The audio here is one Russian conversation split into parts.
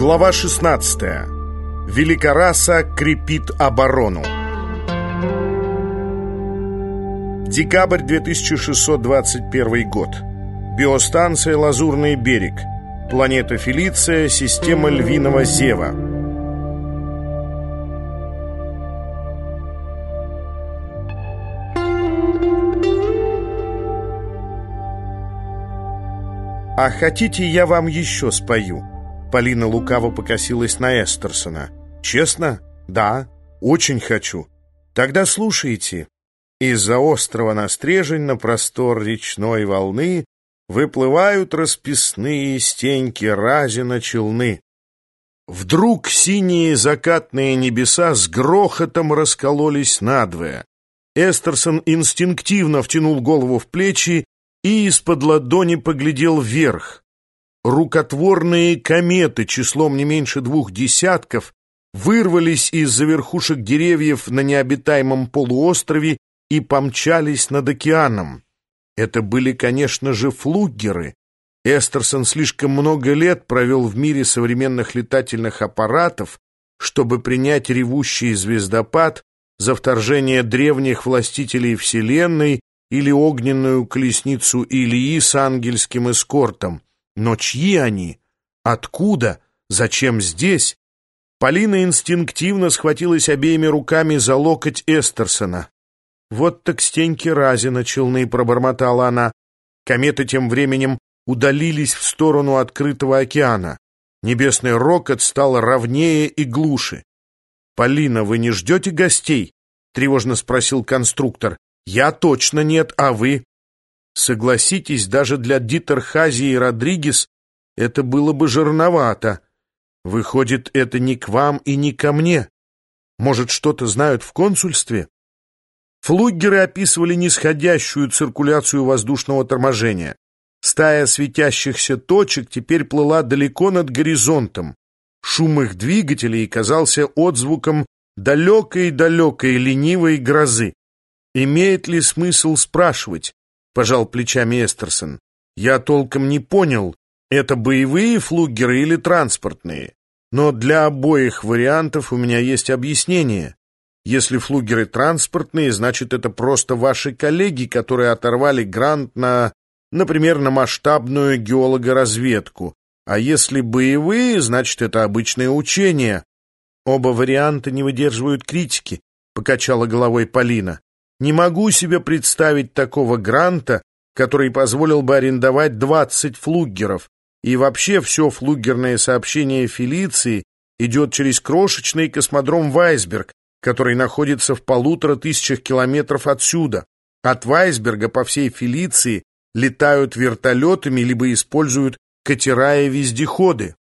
Глава 16. Великораса крепит оборону. Декабрь 2621 год. Биостанция «Лазурный берег». Планета Фелиция, система Львиного Зева. «А хотите, я вам еще спою?» Полина лукаво покосилась на Эстерсона. «Честно? Да, очень хочу. Тогда слушайте. Из-за острова на стрежень на простор речной волны выплывают расписные стеньки разина челны. Вдруг синие закатные небеса с грохотом раскололись надвое. Эстерсон инстинктивно втянул голову в плечи и из-под ладони поглядел вверх. Рукотворные кометы числом не меньше двух десятков вырвались из-за верхушек деревьев на необитаемом полуострове и помчались над океаном. Это были, конечно же, флугеры. Эстерсон слишком много лет провел в мире современных летательных аппаратов, чтобы принять ревущий звездопад за вторжение древних властителей Вселенной или огненную колесницу Илии с ангельским эскортом. Но чьи они? Откуда? Зачем здесь? Полина инстинктивно схватилась обеими руками за локоть Эстерсона. «Вот так стеньки разина челны», — пробормотала она. Кометы тем временем удалились в сторону открытого океана. Небесный рокот стал ровнее и глуше. «Полина, вы не ждете гостей?» — тревожно спросил конструктор. «Я точно нет, а вы?» Согласитесь, даже для Дитерхази и Родригес это было бы жирновато. Выходит, это не к вам и не ко мне. Может, что-то знают в консульстве? Флуггеры описывали нисходящую циркуляцию воздушного торможения. Стая светящихся точек теперь плыла далеко над горизонтом. Шум их двигателей казался отзвуком далекой-далекой ленивой грозы. Имеет ли смысл спрашивать, — пожал плечами Эстерсон. «Я толком не понял, это боевые флугеры или транспортные. Но для обоих вариантов у меня есть объяснение. Если флугеры транспортные, значит, это просто ваши коллеги, которые оторвали грант на, например, на масштабную геологоразведку. А если боевые, значит, это обычное учение. Оба варианта не выдерживают критики, — покачала головой Полина. Не могу себе представить такого гранта, который позволил бы арендовать 20 флугеров. И вообще все флугерное сообщение Фелиции идет через крошечный космодром Вайсберг, который находится в полутора тысячах километров отсюда. От Вайсберга по всей Фелиции летают вертолетами либо используют катера и вездеходы.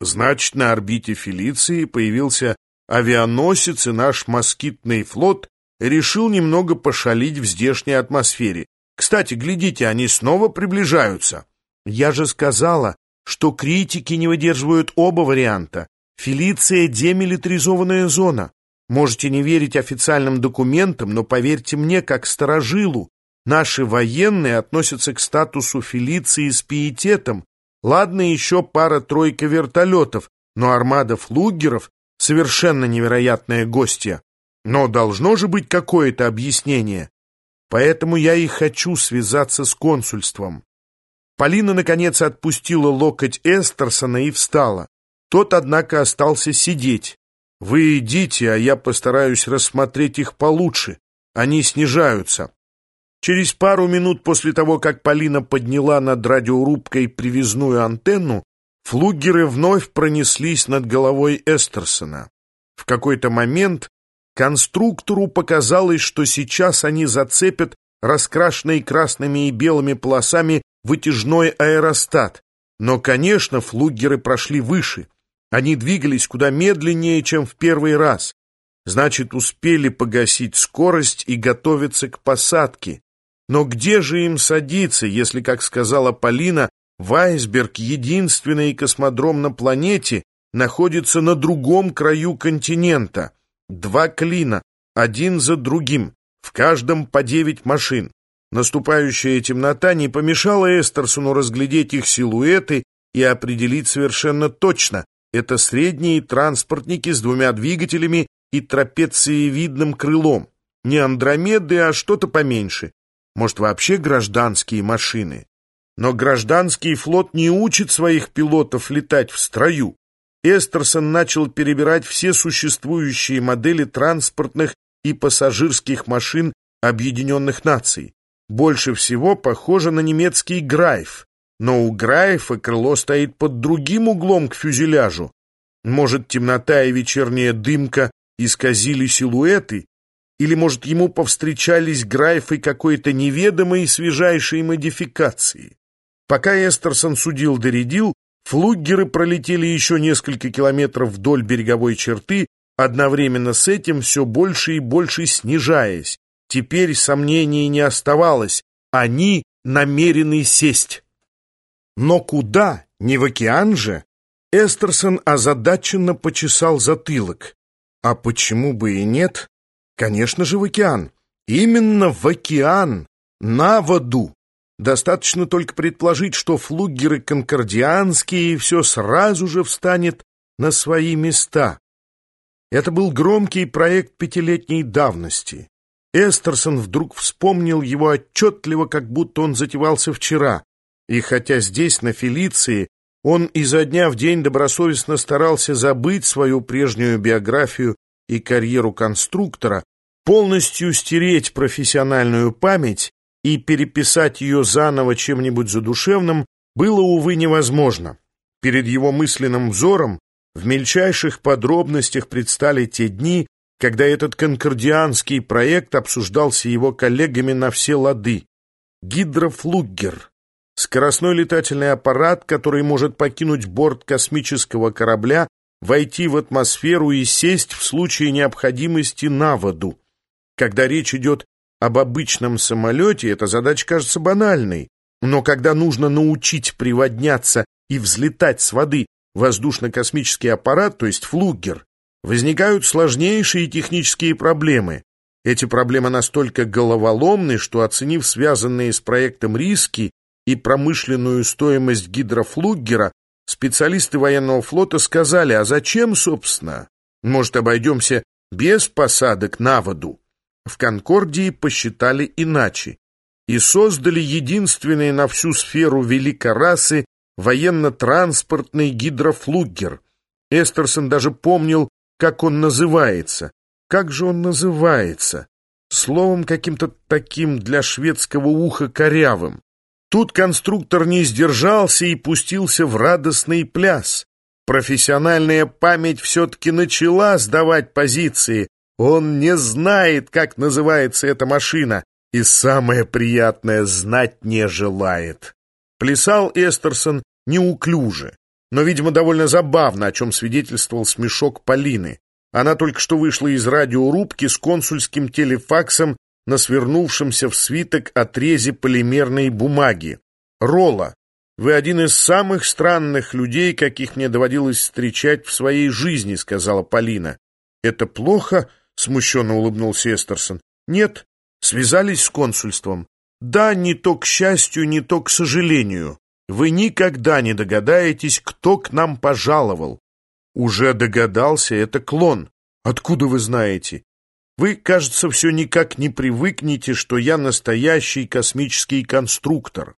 Значит, на орбите Фелиции появился авианосец и наш москитный флот решил немного пошалить в здешней атмосфере. Кстати, глядите, они снова приближаются. Я же сказала, что критики не выдерживают оба варианта. Фелиция — демилитаризованная зона. Можете не верить официальным документам, но поверьте мне, как сторожилу, наши военные относятся к статусу Фелиции с пиететом. Ладно, еще пара-тройка вертолетов, но армада флугеров — совершенно невероятное гостья. Но должно же быть какое-то объяснение. Поэтому я и хочу связаться с консульством. Полина, наконец, отпустила локоть Эстерсона и встала. Тот, однако, остался сидеть. «Вы идите, а я постараюсь рассмотреть их получше. Они снижаются». Через пару минут после того, как Полина подняла над радиорубкой привязную антенну, флугеры вновь пронеслись над головой Эстерсона. В какой-то момент Конструктору показалось, что сейчас они зацепят раскрашенный красными и белыми полосами вытяжной аэростат. Но, конечно, флугеры прошли выше. Они двигались куда медленнее, чем в первый раз. Значит, успели погасить скорость и готовиться к посадке. Но где же им садиться, если, как сказала Полина, Вайсберг, единственный космодром на планете, находится на другом краю континента? Два клина, один за другим, в каждом по девять машин. Наступающая темнота не помешала Эстерсону разглядеть их силуэты и определить совершенно точно. Это средние транспортники с двумя двигателями и трапециевидным крылом. Не Андромеды, а что-то поменьше. Может, вообще гражданские машины. Но гражданский флот не учит своих пилотов летать в строю. Эстерсон начал перебирать все существующие модели транспортных и пассажирских машин Объединенных Наций. Больше всего похоже на немецкий Грайф, но у Грайфа крыло стоит под другим углом к фюзеляжу. Может, темнота и вечерняя дымка исказили силуэты, или, может, ему повстречались Грайфы какой-то неведомой свежайшей модификации. Пока Эстерсон судил-доредил, флуггеры пролетели еще несколько километров вдоль береговой черты, одновременно с этим все больше и больше снижаясь. Теперь сомнений не оставалось, они намерены сесть. Но куда? Не в океан же? Эстерсон озадаченно почесал затылок. А почему бы и нет? Конечно же, в океан. Именно в океан, на воду. Достаточно только предположить, что флугеры конкордианские, и все сразу же встанет на свои места. Это был громкий проект пятилетней давности. Эстерсон вдруг вспомнил его отчетливо, как будто он затевался вчера. И хотя здесь, на Фелиции, он изо дня в день добросовестно старался забыть свою прежнюю биографию и карьеру конструктора, полностью стереть профессиональную память и переписать ее заново чем-нибудь задушевным было, увы, невозможно. Перед его мысленным взором в мельчайших подробностях предстали те дни, когда этот конкордианский проект обсуждался его коллегами на все лады. Гидрофлуггер — скоростной летательный аппарат, который может покинуть борт космического корабля, войти в атмосферу и сесть в случае необходимости на воду. Когда речь идет об обычном самолете эта задача кажется банальной, но когда нужно научить приводняться и взлетать с воды воздушно-космический аппарат, то есть флугер, возникают сложнейшие технические проблемы. Эти проблемы настолько головоломны, что, оценив связанные с проектом риски и промышленную стоимость гидрофлугера, специалисты военного флота сказали, а зачем, собственно? Может, обойдемся без посадок на воду? В Конкордии посчитали иначе и создали единственный на всю сферу великорасы военно-транспортный гидрофлугер. Эстерсон даже помнил, как он называется. Как же он называется? Словом, каким-то таким для шведского уха корявым. Тут конструктор не сдержался и пустился в радостный пляс. Профессиональная память все-таки начала сдавать позиции, он не знает, как называется эта машина, и самое приятное знать не желает. Плясал Эстерсон неуклюже, но, видимо, довольно забавно, о чем свидетельствовал смешок Полины. Она только что вышла из радиорубки с консульским телефаксом на свернувшемся в свиток отрезе полимерной бумаги. «Ролла, вы один из самых странных людей, каких мне доводилось встречать в своей жизни», — сказала Полина. «Это плохо?» — смущенно улыбнулся Эстерсон. «Нет, связались с консульством. Да, не то к счастью, не то к сожалению. Вы никогда не догадаетесь, кто к нам пожаловал. Уже догадался, это клон. Откуда вы знаете? Вы, кажется, все никак не привыкнете, что я настоящий космический конструктор.